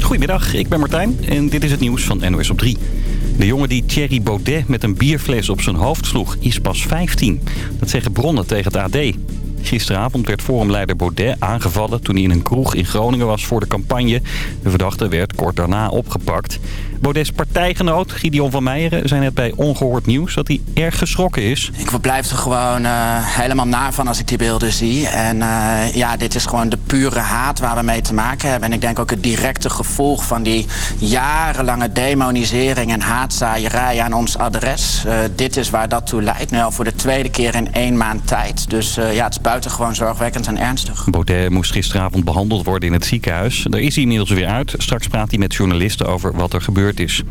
Goedemiddag, ik ben Martijn en dit is het nieuws van NOS op 3. De jongen die Thierry Baudet met een bierfles op zijn hoofd sloeg is pas 15. Dat zeggen bronnen tegen het AD. Gisteravond werd forumleider Baudet aangevallen toen hij in een kroeg in Groningen was voor de campagne. De verdachte werd kort daarna opgepakt. Baudets partijgenoot Gideon van Meijeren zei net bij Ongehoord Nieuws dat hij erg geschrokken is. Ik blijf er gewoon uh, helemaal na van als ik die beelden zie. En uh, ja, dit is gewoon de pure haat waar we mee te maken hebben. En ik denk ook het directe gevolg van die jarenlange demonisering en haatzaaierij aan ons adres. Uh, dit is waar dat toe leidt. Nu al voor de tweede keer in één maand tijd. Dus ja, het is buitengewoon zorgwekkend en ernstig. Baudet moest gisteravond behandeld worden in het ziekenhuis. Daar is hij inmiddels weer uit. Straks praat hij met journalisten over wat er gebeurt is.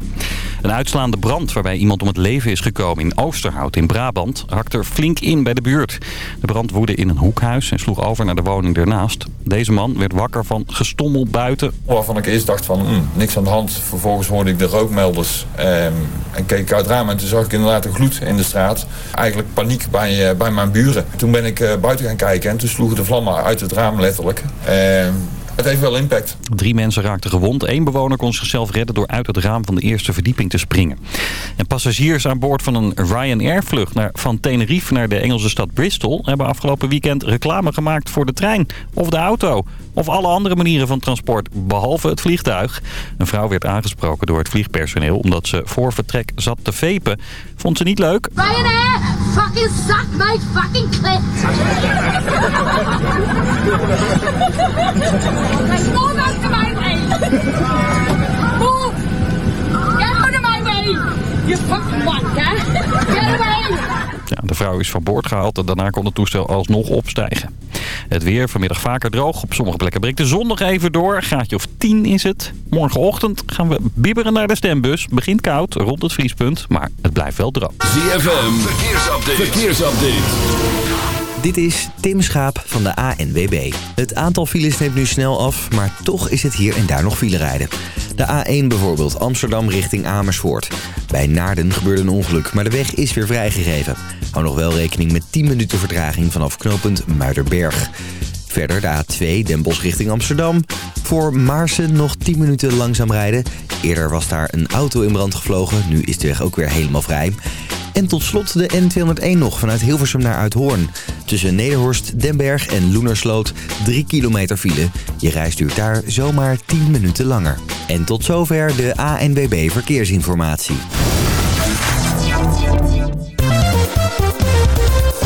Een uitslaande brand waarbij iemand om het leven is gekomen in Oosterhout in Brabant hakt er flink in bij de buurt. De brand woedde in een hoekhuis en sloeg over naar de woning ernaast. Deze man werd wakker van gestommel buiten. Waarvan ik eerst dacht van mm, niks aan de hand. Vervolgens hoorde ik de rookmelders eh, en keek ik uit het raam en toen zag ik inderdaad een gloed in de straat. Eigenlijk paniek bij, uh, bij mijn buren. Toen ben ik uh, buiten gaan kijken en toen sloegen de vlammen uit het raam letterlijk. Het heeft wel impact. Drie mensen raakten gewond. Eén bewoner kon zichzelf redden door uit het raam van de eerste verdieping te springen. En passagiers aan boord van een Ryanair-vlucht van Tenerife naar de Engelse stad Bristol... hebben afgelopen weekend reclame gemaakt voor de trein of de auto. Of alle andere manieren van transport, behalve het vliegtuig. Een vrouw werd aangesproken door het vliegpersoneel omdat ze voor vertrek zat te vepen. Vond ze niet leuk. Ryanair, fucking suck my fucking! Get away! De vrouw is van boord gehaald en daarna kon het toestel alsnog opstijgen. Het weer vanmiddag vaker droog. Op sommige plekken breekt de zon nog even door. Graadje of 10 is het. Morgenochtend gaan we bibberen naar de stembus. Begint koud, rond het vriespunt, maar het blijft wel droog. ZFM, verkeersupdate. verkeersupdate. Dit is Tim Schaap van de ANWB. Het aantal files neemt nu snel af, maar toch is het hier en daar nog file rijden. De A1 bijvoorbeeld, Amsterdam richting Amersfoort. Bij Naarden gebeurde een ongeluk, maar de weg is weer vrijgegeven. Hou nog wel rekening met 10 minuten vertraging vanaf knooppunt Muiderberg. Verder de A2 Den Bosch richting Amsterdam. Voor Maarsen nog 10 minuten langzaam rijden. Eerder was daar een auto in brand gevlogen. Nu is de weg ook weer helemaal vrij. En tot slot de N201 nog vanuit Hilversum naar Uithoorn. Tussen Nederhorst, Denberg en Loenersloot 3 kilometer file. Je reis duurt daar zomaar 10 minuten langer. En tot zover de ANWB Verkeersinformatie.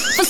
for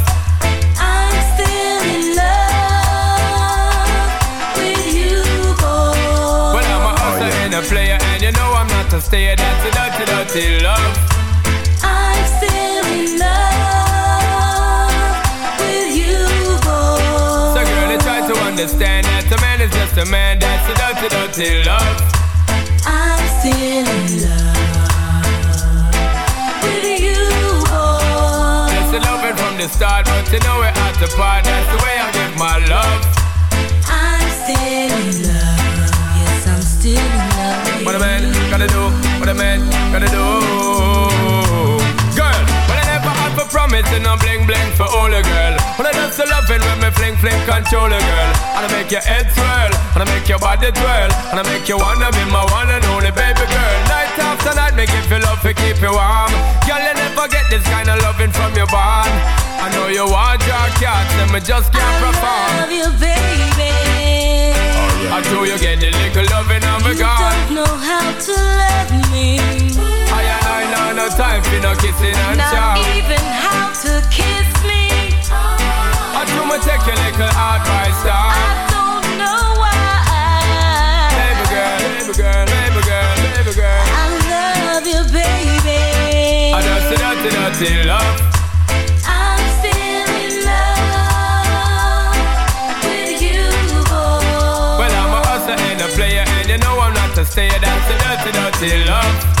Not a a dirty, dirty love. I'm still in love with you, boy So, girl, they try to understand that a man is just a man. That's a dirty, dirty love. I'm still in love with you, boy That's the loving from the start, but you know we're at the part. That's the way I give my love. I'm still in love. Promising no bling bling for all a girl. Well I just loving when me fling fling control a girl. And I make your head swirl, and I make your body twirl, and I make you wanna be my one and only baby girl. Night after night, make you feel love to keep you warm. Girl, you never get this kind of loving from your bond. I know you want your cat, and me just can't perform. I love you, baby. I know you get the little loving of a You God. don't know how to love me. I I know no time for no kissing and Not even how to kiss me. I do me take your little advice, uh. I dog. don't know why. Baby girl, baby girl, baby girl, baby girl. I love you, baby. I just see dirty, dirty love. I'm still in love with you, boy. Well, I'm a hustler and a player, and you know I'm not a stayer. That's a dirty, dirty love.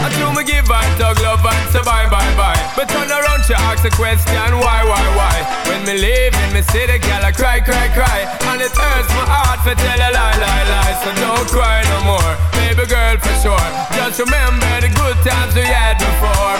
I do me give and talk love and say bye, bye, bye. But turn around, she ask a question, why, why, why? When me leave in me city, girl, I cry, cry, cry. And it hurts my heart for tell a lie, lie, lie. So don't cry no more, baby girl, for sure. Just remember the good times we had before.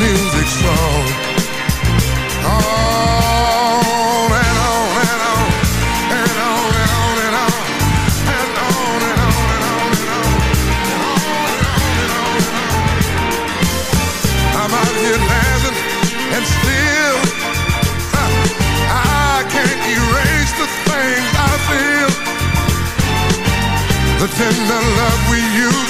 music strong. On and on and on and on and on and on and on and on and on and on and on. I'm out here dancing and still I can't erase the things I feel. The tender love we used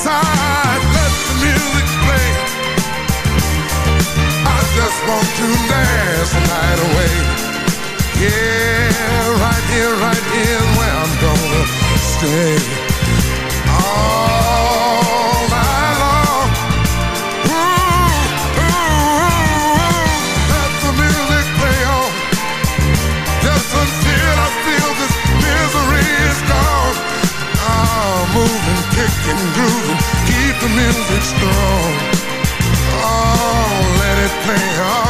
side, let the music play. I just want to dance the night away. Yeah, right here, right here, where I'm gonna stay. Oh. music strong. Oh, let it play on.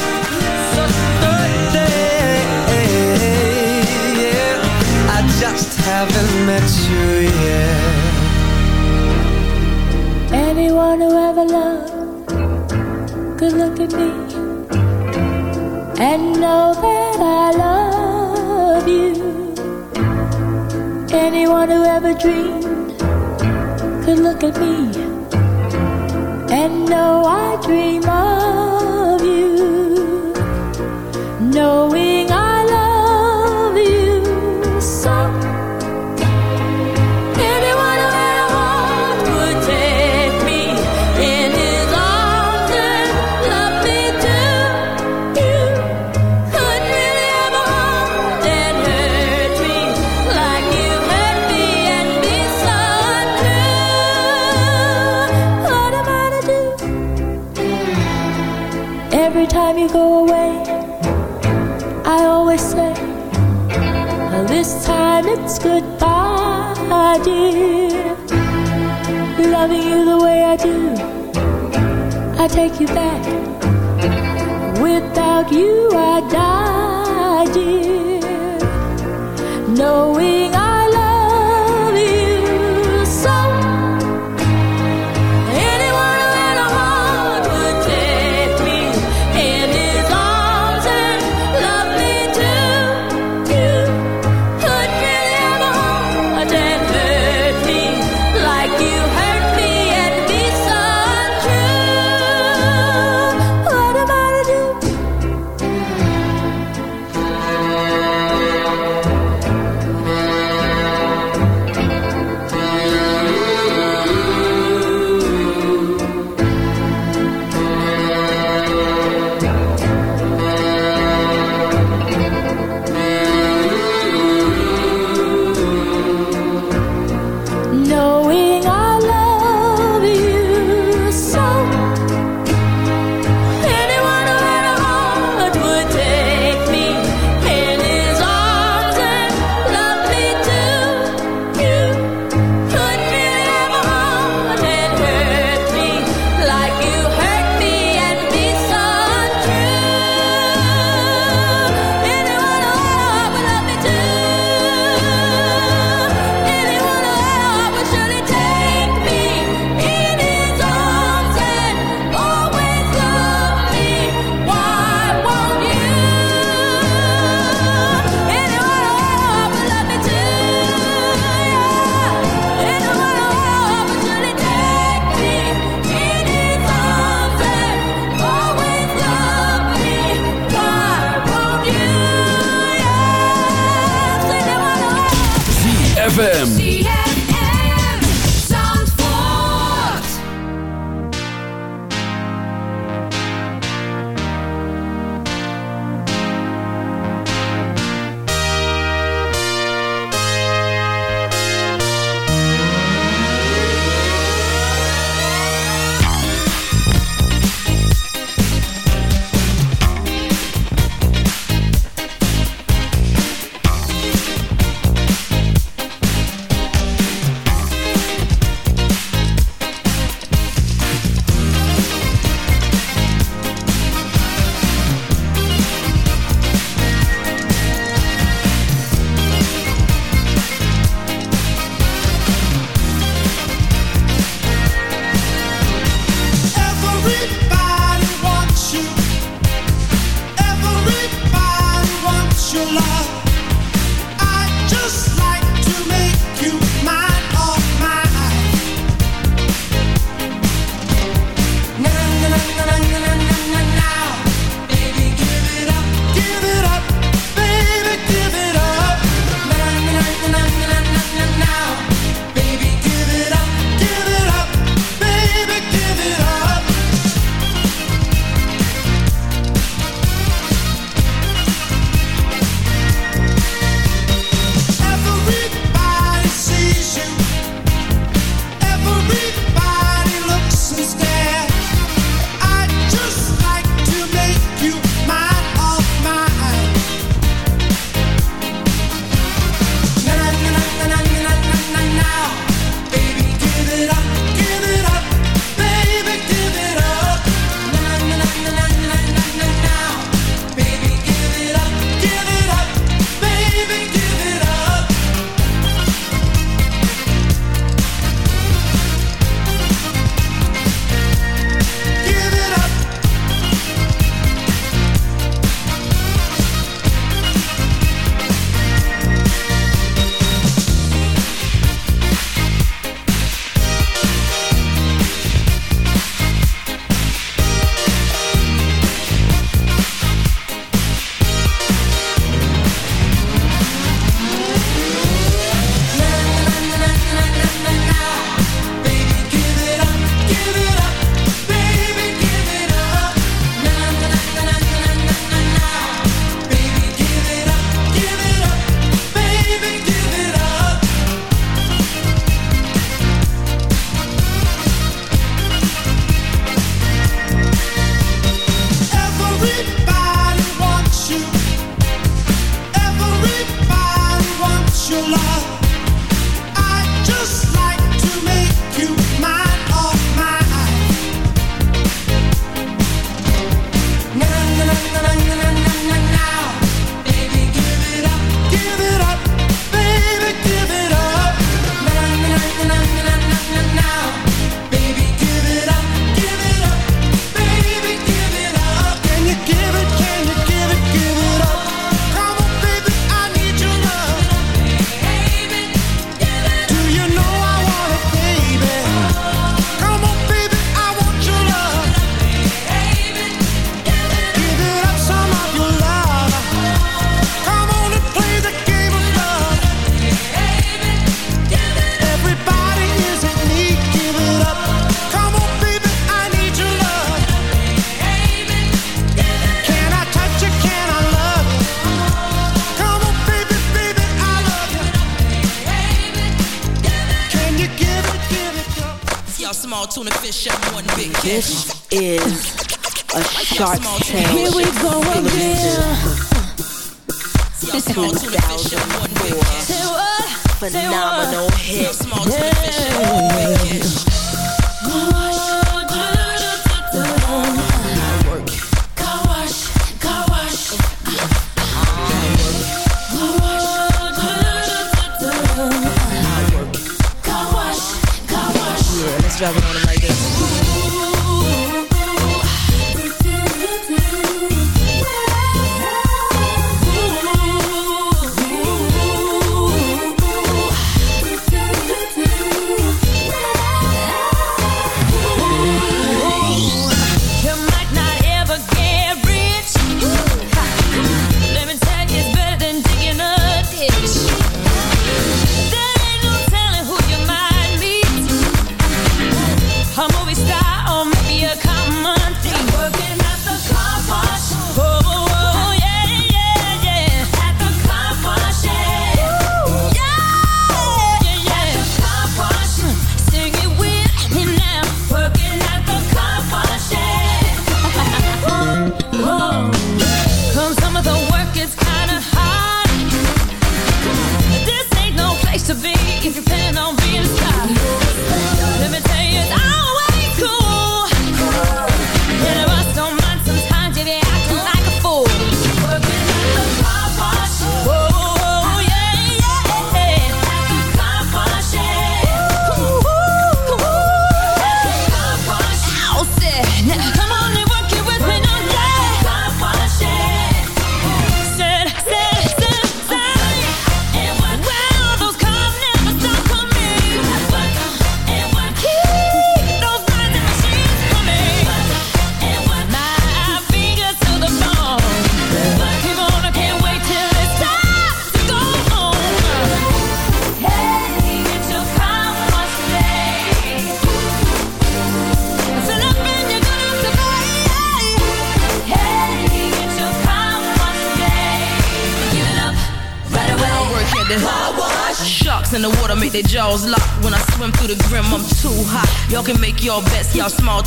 haven't met you yet. Anyone who ever loved could look at me And know that I love you. Anyone who ever dreamed could look at me And know I dream of take you back.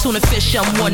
Tuna fish, I'm one